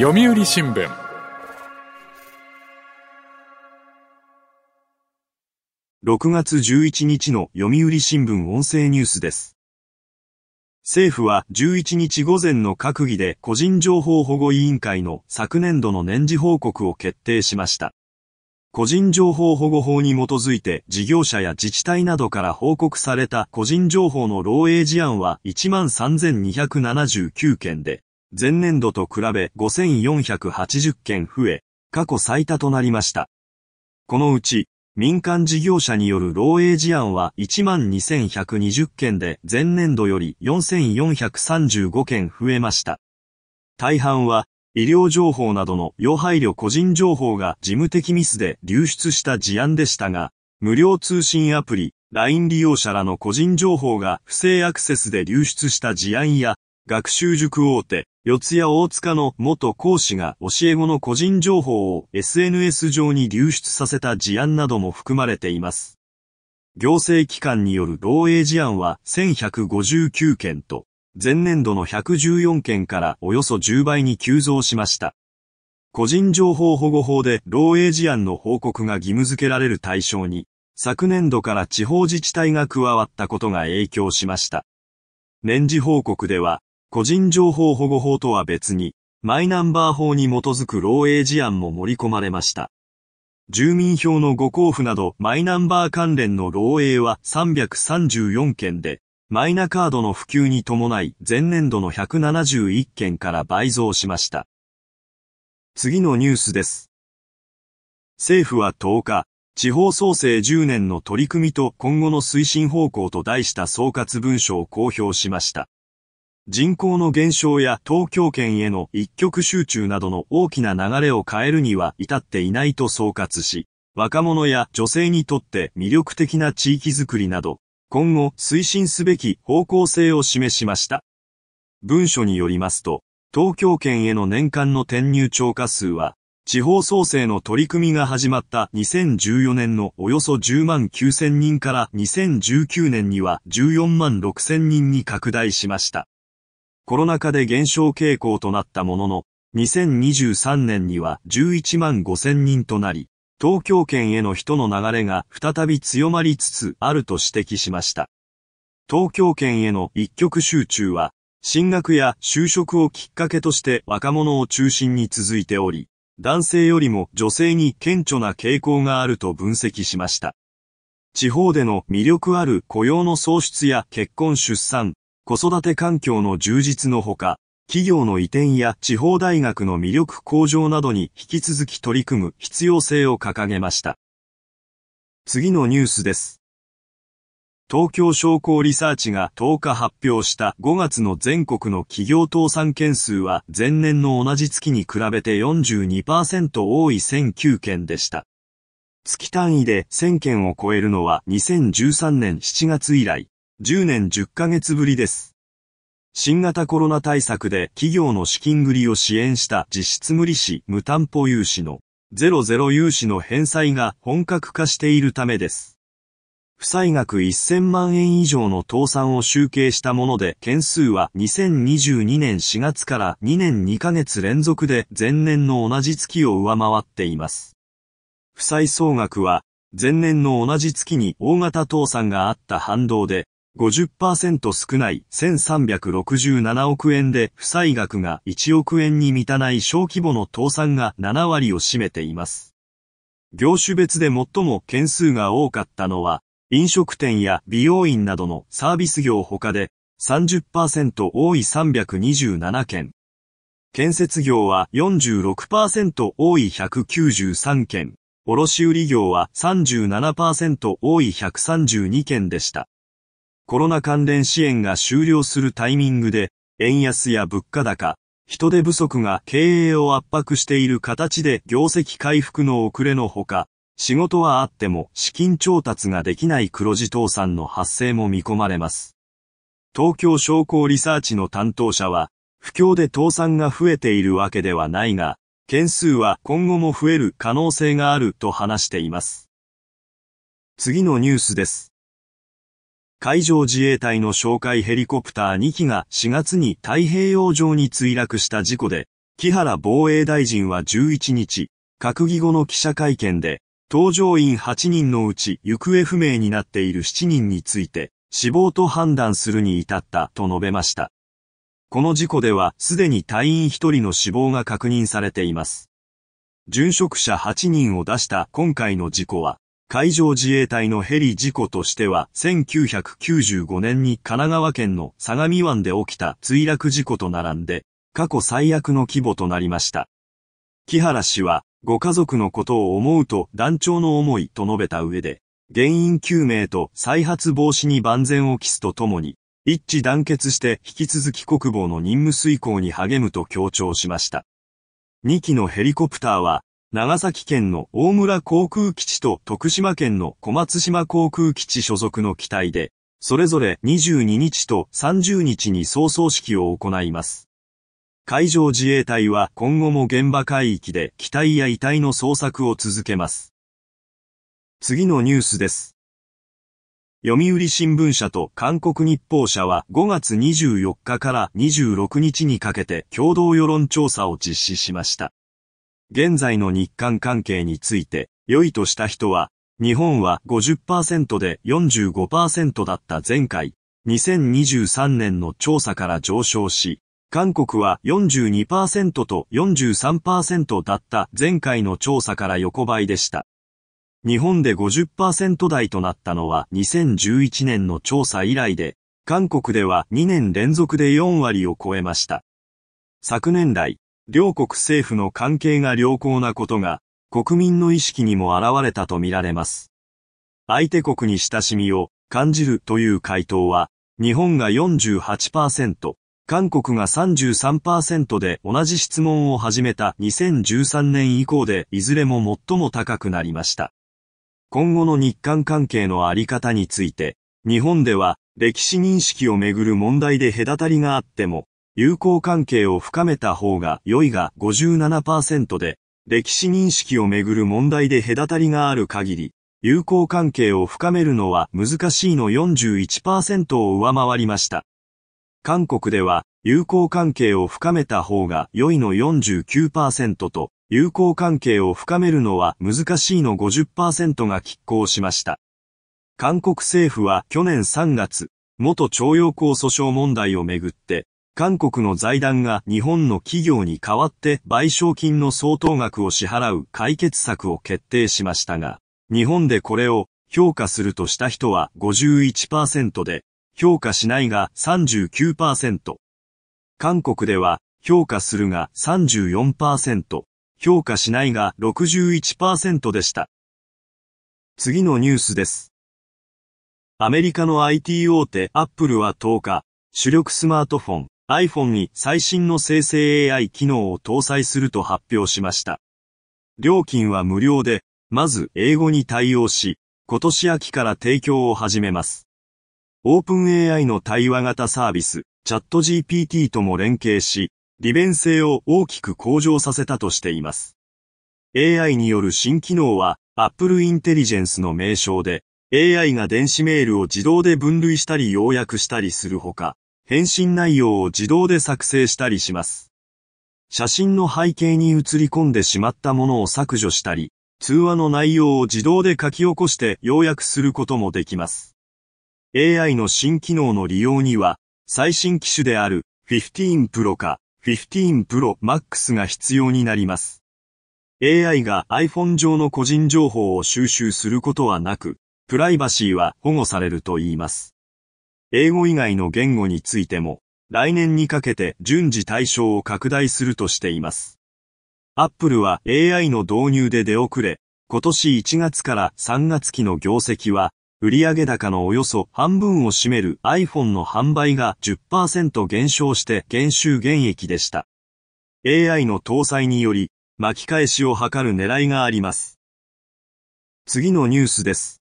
読売新聞6月11日の読売新聞音声ニュースです。政府は11日午前の閣議で個人情報保護委員会の昨年度の年次報告を決定しました。個人情報保護法に基づいて事業者や自治体などから報告された個人情報の漏洩事案は13,279件で、前年度と比べ5,480件増え、過去最多となりました。このうち、民間事業者による漏洩事案は12,120件で前年度より4,435件増えました。大半は医療情報などの要配慮個人情報が事務的ミスで流出した事案でしたが、無料通信アプリ、LINE 利用者らの個人情報が不正アクセスで流出した事案や、学習塾大手、四谷大塚の元講師が教え子の個人情報を SNS 上に流出させた事案なども含まれています。行政機関による漏洩事案は1159件と、前年度の114件からおよそ10倍に急増しました。個人情報保護法で漏洩事案の報告が義務付けられる対象に、昨年度から地方自治体が加わったことが影響しました。年次報告では、個人情報保護法とは別に、マイナンバー法に基づく漏洩事案も盛り込まれました。住民票の誤交付などマイナンバー関連の漏洩は334件で、マイナカードの普及に伴い前年度の171件から倍増しました。次のニュースです。政府は10日、地方創生10年の取り組みと今後の推進方向と題した総括文書を公表しました。人口の減少や東京圏への一極集中などの大きな流れを変えるには至っていないと総括し、若者や女性にとって魅力的な地域づくりなど、今後推進すべき方向性を示しました。文書によりますと、東京圏への年間の転入超過数は、地方創生の取り組みが始まった2014年のおよそ10万9000人から2019年には14万6000人に拡大しました。コロナ禍で減少傾向となったものの、2023年には11万5000人となり、東京圏への人の流れが再び強まりつつあると指摘しました。東京圏への一極集中は、進学や就職をきっかけとして若者を中心に続いており、男性よりも女性に顕著な傾向があると分析しました。地方での魅力ある雇用の創出や結婚出産、子育て環境の充実のほか、企業の移転や地方大学の魅力向上などに引き続き取り組む必要性を掲げました。次のニュースです。東京商工リサーチが10日発表した5月の全国の企業倒産件数は前年の同じ月に比べて42%多い1009件でした。月単位で1000件を超えるのは2013年7月以来、10年10ヶ月ぶりです。新型コロナ対策で企業の資金繰りを支援した実質無利子無担保融資の00融資の返済が本格化しているためです。負債額1000万円以上の倒産を集計したもので件数は2022年4月から2年2ヶ月連続で前年の同じ月を上回っています。負債総額は前年の同じ月に大型倒産があった反動で50%少ない1367億円で負債額が1億円に満たない小規模の倒産が7割を占めています。業種別で最も件数が多かったのは、飲食店や美容院などのサービス業他で30%多い327件。建設業は46%多い193件。卸売業は37%多い132件でした。コロナ関連支援が終了するタイミングで、円安や物価高、人手不足が経営を圧迫している形で業績回復の遅れのほか、仕事はあっても資金調達ができない黒字倒産の発生も見込まれます。東京商工リサーチの担当者は、不況で倒産が増えているわけではないが、件数は今後も増える可能性があると話しています。次のニュースです。海上自衛隊の哨戒ヘリコプター2機が4月に太平洋上に墜落した事故で、木原防衛大臣は11日、閣議後の記者会見で、搭乗員8人のうち行方不明になっている7人について、死亡と判断するに至ったと述べました。この事故ではすでに隊員1人の死亡が確認されています。殉職者8人を出した今回の事故は、海上自衛隊のヘリ事故としては1995年に神奈川県の相模湾で起きた墜落事故と並んで過去最悪の規模となりました。木原氏はご家族のことを思うと団長の思いと述べた上で原因究明と再発防止に万全を期すとともに一致団結して引き続き国防の任務遂行に励むと強調しました。2機のヘリコプターは長崎県の大村航空基地と徳島県の小松島航空基地所属の機体で、それぞれ22日と30日に送送式を行います。海上自衛隊は今後も現場海域で機体や遺体の捜索を続けます。次のニュースです。読売新聞社と韓国日報社は5月24日から26日にかけて共同世論調査を実施しました。現在の日韓関係について、良いとした人は、日本は50%で45%だった前回、2023年の調査から上昇し、韓国は42%と43%だった前回の調査から横ばいでした。日本で50%台となったのは2011年の調査以来で、韓国では2年連続で4割を超えました。昨年来、両国政府の関係が良好なことが、国民の意識にも現れたとみられます。相手国に親しみを感じるという回答は、日本が48%、韓国が33%で同じ質問を始めた2013年以降でいずれも最も高くなりました。今後の日韓関係のあり方について、日本では歴史認識をめぐる問題で隔たりがあっても、友好関係を深めた方が良いが57%で、歴史認識をめぐる問題で隔たりがある限り、友好関係を深めるのは難しいの41%を上回りました。韓国では、友好関係を深めた方が良いの49%と、友好関係を深めるのは難しいの50%が拮抗しました。韓国政府は去年3月、元徴用工訴訟問題をめぐって、韓国の財団が日本の企業に代わって賠償金の相当額を支払う解決策を決定しましたが、日本でこれを評価するとした人は51%で、評価しないが39%。韓国では評価するが34%、評価しないが61%でした。次のニュースです。アメリカの IT 大手アップルは10日、主力スマートフォン iPhone に最新の生成 AI 機能を搭載すると発表しました。料金は無料で、まず英語に対応し、今年秋から提供を始めます。オープン AI の対話型サービス、チャット GPT とも連携し、利便性を大きく向上させたとしています。AI による新機能は Apple Intelligence の名称で、AI が電子メールを自動で分類したり要約したりするほか、返信内容を自動で作成したりします。写真の背景に映り込んでしまったものを削除したり、通話の内容を自動で書き起こして要約することもできます。AI の新機能の利用には、最新機種である15 Pro か15 Pro Max が必要になります。AI が iPhone 上の個人情報を収集することはなく、プライバシーは保護されると言います。英語以外の言語についても、来年にかけて順次対象を拡大するとしています。アップルは AI の導入で出遅れ、今年1月から3月期の業績は、売上高のおよそ半分を占める iPhone の販売が10%減少して減収減益でした。AI の搭載により巻き返しを図る狙いがあります。次のニュースです。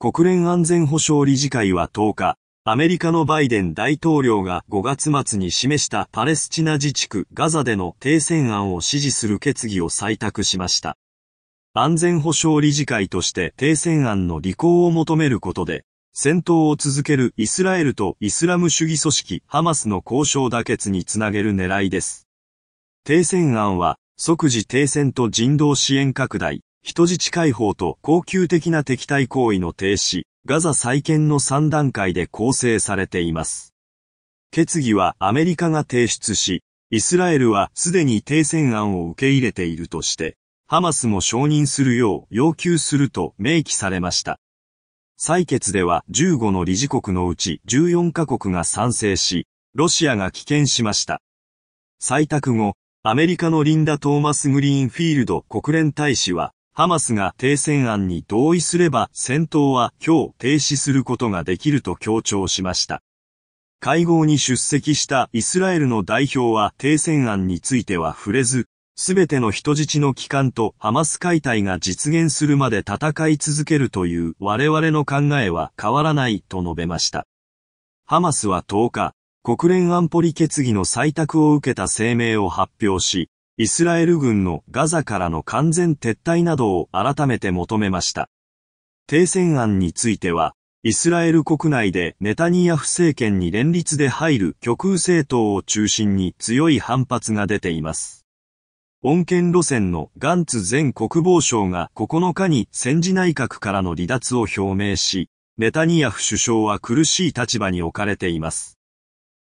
国連安全保障理事会は10日、アメリカのバイデン大統領が5月末に示したパレスチナ自治区ガザでの停戦案を支持する決議を採択しました。安全保障理事会として停戦案の履行を求めることで、戦闘を続けるイスラエルとイスラム主義組織ハマスの交渉妥結につなげる狙いです。停戦案は即時停戦と人道支援拡大、人質解放と恒久的な敵対行為の停止、ガザ再建の3段階で構成されています。決議はアメリカが提出し、イスラエルはすでに停戦案を受け入れているとして、ハマスも承認するよう要求すると明記されました。採決では15の理事国のうち14カ国が賛成し、ロシアが棄権しました。採択後、アメリカのリンダ・トーマス・グリーンフィールド国連大使は、ハマスが停戦案に同意すれば戦闘は今日停止することができると強調しました。会合に出席したイスラエルの代表は停戦案については触れず、すべての人質の帰還とハマス解体が実現するまで戦い続けるという我々の考えは変わらないと述べました。ハマスは10日、国連安保理決議の採択を受けた声明を発表し、イスラエル軍のガザからの完全撤退などを改めて求めました。停戦案については、イスラエル国内でネタニヤフ政権に連立で入る極右政党を中心に強い反発が出ています。恩恵路線のガンツ前国防相が9日に戦時内閣からの離脱を表明し、ネタニヤフ首相は苦しい立場に置かれています。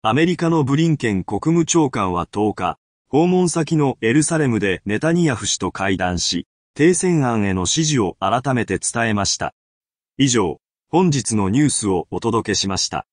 アメリカのブリンケン国務長官は10日、訪問先のエルサレムでネタニヤフ氏と会談し、停戦案への支持を改めて伝えました。以上、本日のニュースをお届けしました。